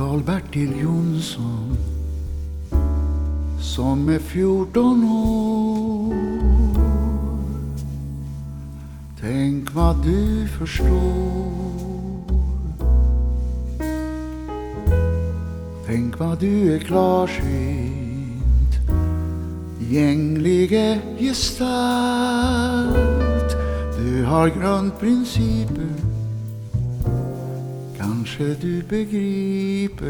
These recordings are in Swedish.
Karl-Bertil Jonsson som är 14 år. Tänk vad du förstår. Tänk vad du är klarsynt Gänglige gestalt. Du har grundprinciper. Kanske du begriper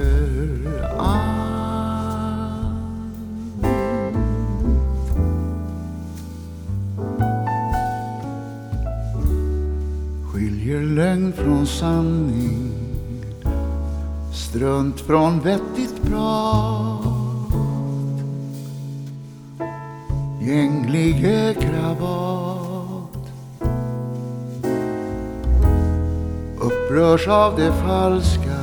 allt. Skiljer lögn från sanning Strunt från vettigt prat. Gänglige kravat. Rörs av det falska.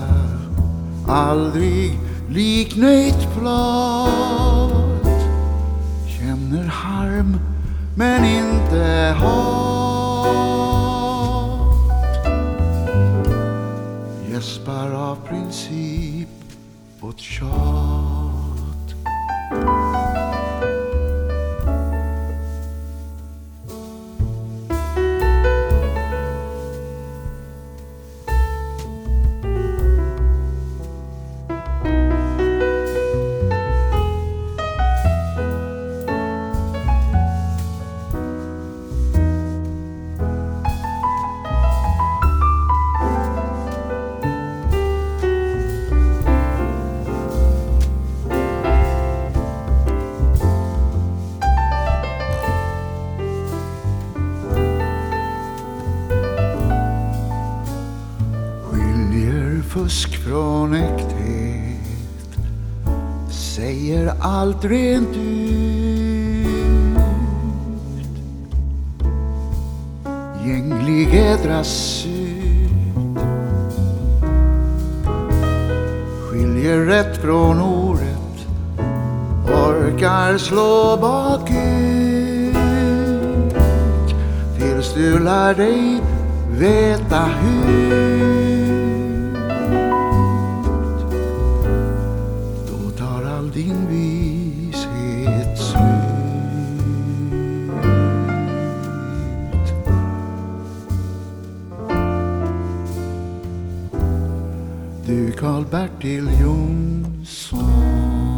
Aldrig liknöjt plat Känner harm men inte hat. Fusk från äkthet Säger allt rent ut. Gänglige dras ut. Skiljer rätt från orätt. Orkar slå bakut. Tills du lär dig veta hur. Din vishet slut. Du Karl-Bertil Jonsson